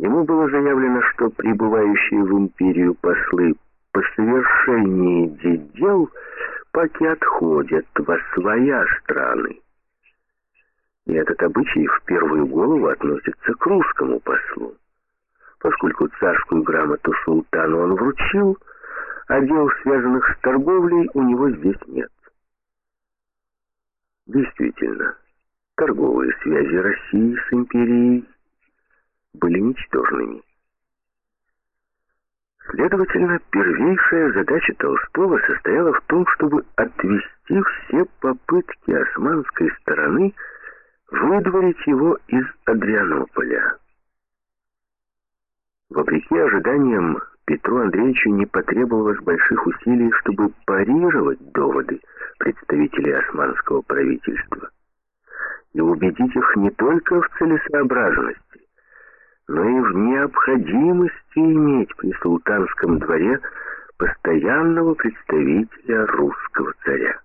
Ему было заявлено, что прибывающие в империю послы по совершении дел паки отходят во своя страны. И этот обычай в первую голову относится к русскому послу, поскольку царскую грамоту султану он вручил, а дел, связанных с торговлей, у него здесь нет. Действительно, торговые связи России с империей были ничтожными. Следовательно, первейшая задача Толстого состояла в том, чтобы отвести все попытки османской стороны выдворить его из Адрианополя. Вопреки ожиданиям, Петру Андреевичу не потребовалось больших усилий, чтобы парировать доводы представителей османского правительства и убедить их не только в целесообразности, но и в необходимости иметь при султанском дворе постоянного представителя русского царя.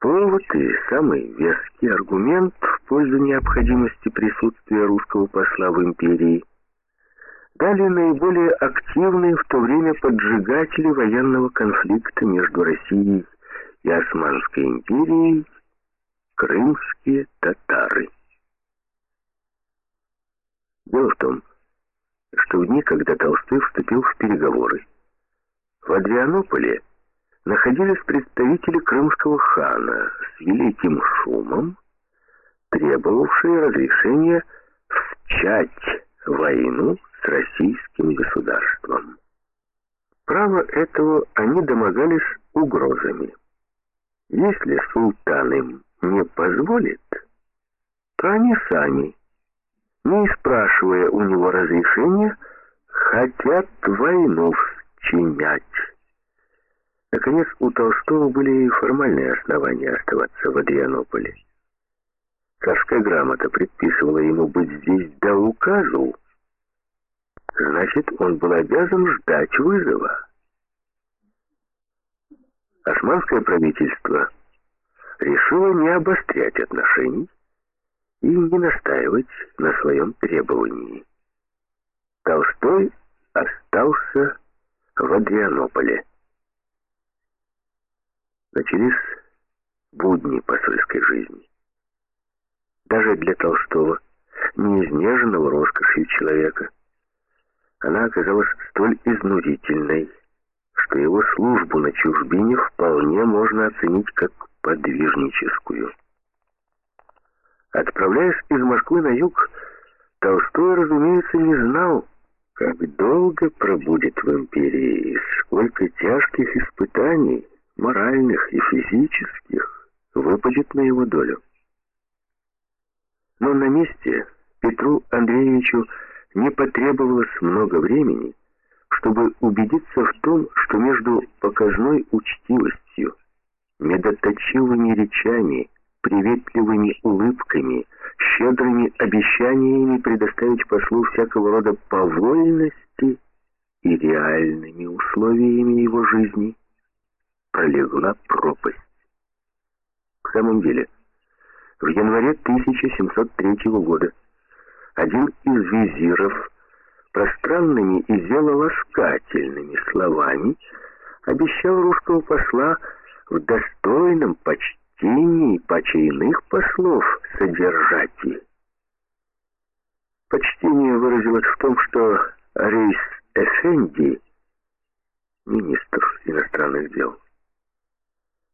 Повод и самый веский аргумент в пользу необходимости присутствия русского посла в империи дали наиболее активные в то время поджигатели военного конфликта между Россией и Османской империей крымские татары. Дело в том, что в дни, когда Толстой вступил в переговоры, в Адрианополе находились представители крымского хана с великим шумом, требовавшие разрешения всчать войну с российским государством. Право этого они домогались угрозами. Если султан им не позволит, то они сами, не спрашивая у него разрешения, хотят войну вчинять. Наконец, у Толстого были и формальные основания оставаться в Адрианополе. Царская грамота предписывала ему быть здесь до указу, значит, он был обязан ждать вызова. Османское правительство решило не обострять отношений и не настаивать на своем требовании. Толстой остался в Адрианополе. Начались будни посольской жизни. Даже для Толстого, неизнеженного роскошью человека, она оказалась столь изнурительной, что его службу на чужбине вполне можно оценить как подвижническую. Отправляясь из Москвы на юг, Толстой, разумеется, не знал, как долго пробудет в империи и сколько тяжких испытаний моральных и физических, выпадет на его долю. Но на месте Петру Андреевичу не потребовалось много времени, чтобы убедиться в том, что между показной учтивостью, медоточивыми речами, приветливыми улыбками, щедрыми обещаниями предоставить послу всякого рода повольности и реальными условиями его жизни пролегла пропасть. В самом деле, в январе 1703 года один из визиров пространными и делоласкательными словами обещал русского посла в достойном почтении почейных послов содержать их. Почтение выразилось в том, что Рейс Эфенди, министр иностранных дел,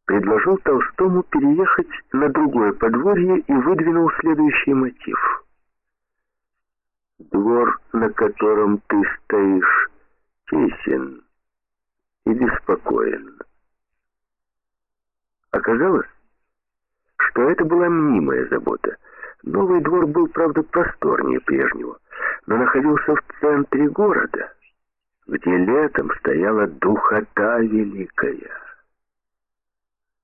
предложил Толстому переехать на другое подворье и выдвинул следующий мотив. «Двор, на котором ты стоишь, тесен и беспокоен». Оказалось, что это была мнимая забота. Новый двор был, правда, просторнее прежнего, но находился в центре города, где летом стояла духота великая.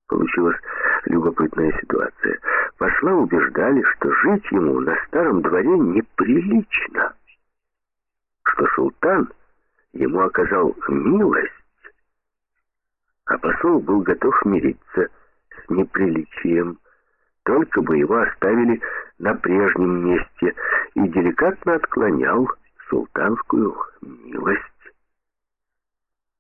Получилась любопытная ситуация. Посла убеждали, что жить ему на старом дворе неприлично, что султан ему оказал милость, а посол был готов мириться с неприличием, только бы его оставили на прежнем месте, и деликатно отклонял султанскую милость.